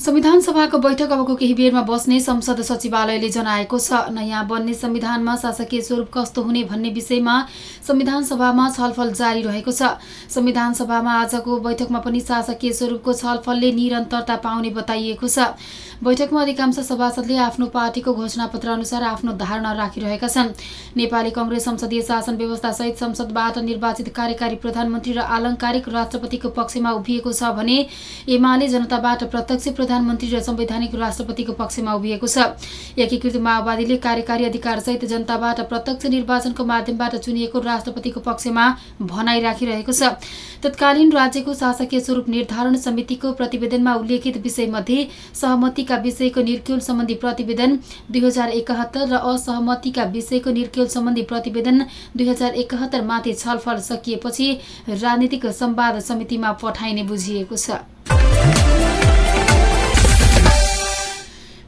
संविधान सभाको बैठक अबको केही बेरमा बस्ने संसद सचिवालयले जनाएको छ। नयाँ बन्ने संविधानमा शासकीय स्वरूप कस्तो हुने भन्ने विषयमा संविधान सभामा छलफल जारी रहेको छ। संविधान सभामा आजको बैठकमा पनि शासकीय स्वरूपको छलफलले निरन्तरता पाउने बताइएको छ। बैठकमा अधिकांश सभासदले आफ्नो पार्टीको घोषणापत्र अनुसार आफ्नो धारणा राखिरहेका छन्। नेपाली कङ्ग्रेस संसदीय शासन व्यवस्था सहित संसदबाट निर्वाचित कार्यकारी प्रधानमन्त्री र आलङ्कारिक राष्ट्रपतिको पक्षमा उभिएको छ भने एमाले जनताबाट प्रत्यक्ष प्रधानमन्त्री र संवैधानिक राष्ट्रपतिको पक्षमा उभिएको छ। एकीकृत माओवादीले कार्यकारी अधिकारसहित जनताबाट प्रत्यक्ष निर्वाचनको माध्यमबाट चुनिएको राष्ट्रपतिको पक्षमा भनाइ राखिरहेको छ। तत्कालीन राज्यको शासकीय स्वरूप निर्धारण समितिको प्रतिवेदनमा उल्लेखित विषयमध्ये सहमतिका विषयको निर्क्युल सम्बन्धी प्रतिवेदन दुई हजार एकहत्तर र असहमतिका विषयको निर्क्युल सम्बन्धी प्रतिवेदन दुई माथि छलफल सकिएपछि राजनीतिक सम्वाद समितिमा पठाइने बुझिएको छ।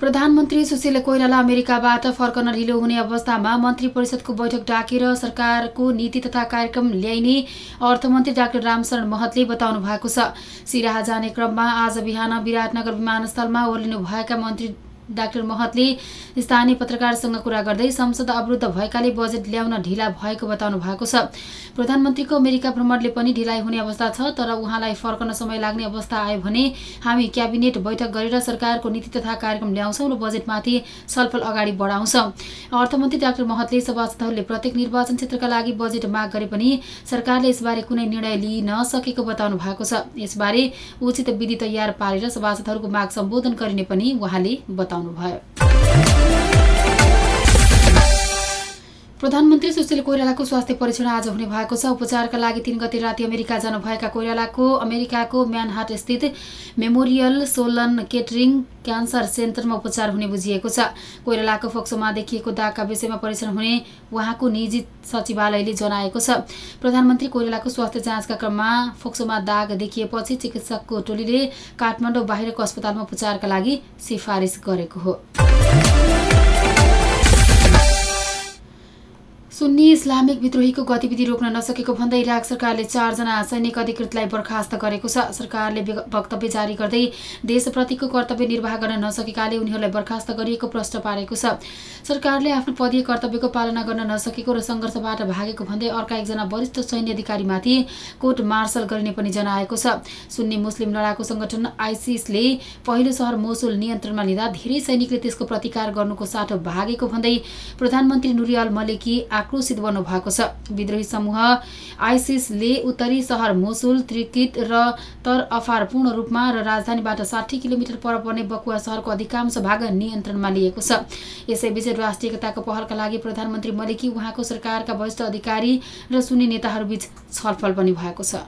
प्रधानमन्त्री सुशील कोइराला अमेरिकाबाट फर्कन ढिलो हुने अवस्थामा मन्त्री परिषदको बैठक डाकेर सरकारको नीति तथा कार्यक्रम ल्याइने अर्थमन्त्री डाक्टर रामशरण महतले बताउनु भएको छ। सिराहा जाने क्रममा आज बिहान विराटनगर विमानस्थलमा ओर्लिनु भएका मन्त्री डाक्टर महतले स्थानीय पत्रकारसँग कुरा गर्दै संसद अवरुद्ध भएकाले बजेट ल्याउन ढिला भएको बताउनु भएको छ। प्रधानमन्त्रीको अमेरिका भ्रमणले पनि ढिलाइ हुने अवस्था छ तर उहाँलाई फर्कन समय लाग्ने अवस्था आयो भने हामी क्याबिनेट बैठक गरेर सरकारको नीति तथा कार्यक्रम ल्याउँछौँ र बजेटमाथि छलफल अगाडि बढाउँछौँ। अर्थमन्त्री डाक्टर महतले सभासदहरूले प्रत्येक निर्वाचन क्षेत्रका लागि बजेट माग गरे पनि सरकारले यसबारे कुनै निर्णय लिइ नसकेको बताउनु भएको छ। यसबारे उचित विधि तयार पारेर सभासदहरूको माग सम्बोधन गरिने पनि उहाँले बताउनु बताउनुभयो प्रधानमन्त्री सुशील कोइरालाको स्वास्थ्य परीक्षण आज हुने भएको छ। उपचारका लागि तीन गते राति अमेरिका जानुभएका कोइरालाको अमेरिकाको म्यानहाट स्थित मेमोरियल सोलन केटरिङ क्यान्सर सेन्टरमा उपचार हुने बुझिएको छ। कोइरालाको फोक्सोमा देखिएको दागका विषयमा परीक्षण हुने उहाँको निजी सचिवालयले जनाएको छ। प्रधानमन्त्री कोइरालाको स्वास्थ्य जाँचका क्रममा फोक्सोमा दाग देखिएपछि चिकित्सकको टोलीले काठमाडौँ बाहिरको अस्पतालमा उपचारका लागि सिफारिस गरेको हो। सुन्नी इस्लामिक विद्रोहीको गतिविधि रोक्न नसकेको भन्दै इराक सरकारले चारजना सैनिक अधिकृतलाई बर्खास्त गरेको छ। सरकारले वक्तव्य जारी गर्दै देशप्रतिको कर्तव्य निर्वाह गर्न नसकेकाले उनीहरूलाई बर्खास्त गरिएको प्रश्न पारेको छ। सरकारले आफ्नो पदीय कर्तव्यको पालना गर्न नसकेको र सङ्घर्षबाट भागेको भन्दै अर्का एकजना वरिष्ठ सैन्य अधिकारीमाथि कोर्ट मार्शल गरिने पनि जनाएको छ। सुन्नी मुस्लिम लडाकु संगठन आइसिसले पहिलो सहर मोसुल नियन्त्रणमा लिँदा धेरै सैनिकले त्यसको प्रतिकार गर्नुको साटो भागेको भन्दै प्रधानमन्त्री नुरियाल मलेकी आक्रोशित बन्नु भएको छ। विद्रोही समूह आइसिसले उत्तरी सहर मोसुल त्रिकिट र तर अफार पूर्ण रूपमा र राजधानीबाट साठी किलोमिटर पर पर्ने बकुवा सहरको अधिकांश भाग नियन्त्रणमा लिएको छ। यसैबीच राष्ट्रिय एकताको पहलका लागि प्रधानमन्त्री मलिकी उहाँको सरकारका वरिष्ठ अधिकारी र सुन्नी नेताहरूबीच छलफल पनि भएको छ।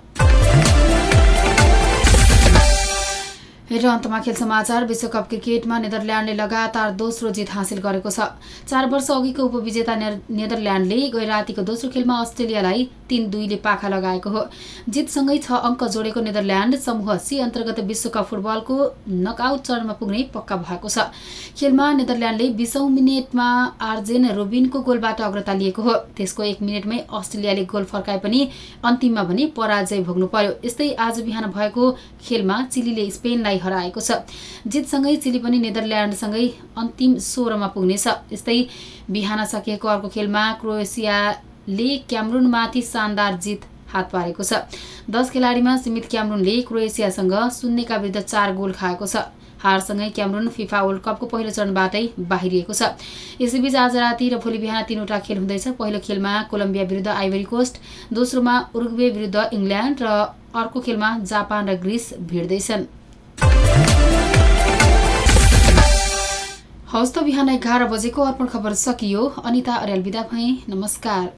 र अन्तमा खेल समाचार विश्वकप क्रिकेटमा नेदरल्यान्डले लगातार दोस्रो जित हासिल गरेको छ। चार वर्ष अघिको उपविजेता नेदरल्यान्डले गै रातिको दोस्रो खेलमा अस्ट्रेलियालाई तीन दुईले पाखा लगाएको हो। जितसँगै छ अङ्क जोडेको नेदरल्यान्ड समूह सी अन्तर्गत विश्वकप फुटबलको नकआउट चरणमा पुग्ने पक्का भएको छ। खेलमा नेदरल्यान्डले बिसौँ मिनटमा आर्जेन रोबिनको गोलबाट अग्रता लिएको हो। त्यसको एक मिनटमै अस्ट्रेलियाले गोल फर्काए पनि अन्तिममा भने पराजय भोग्नु पर्यो। यस्तै आज बिहान भएको खेलमा चिलीले स्पेनलाई हराएको छ। जितसँगै चिली पनि नेदरल्यान्डसँगै अन्तिम सोह्रमा पुग्नेछ। यस्तै बिहान सकिएको अर्को खेलमा क्रोएसियाले क्यामरुनमाथि शानदार जित हात पारेको छ। दस खेलाडीमा सीमित क्यामरुनले क्रोएसियासँग शून्यका विरुद्ध चार गोल खाएको छ। हारसँगै क्यामरुन फिफा वर्ल्ड कपको पहिलो चरणबाटै बाहिरिएको छ। यसैबीच आज राति र भोलि बिहान तीनवटा खेल हुँदैछ। पहिलो खेलमा कोलम्बिया विरुद्ध आइभरी कोस्ट दोस्रोमा उरुग्वे विरुद्ध इङ्ल्यान्ड र अर्को खेलमा जापान र ग्रिस भिड्दैछन्। हौस् त बिहान एघार बजेको अर्पण खबर सकियो। अनिता अर्याल बिदा भए। नमस्कार।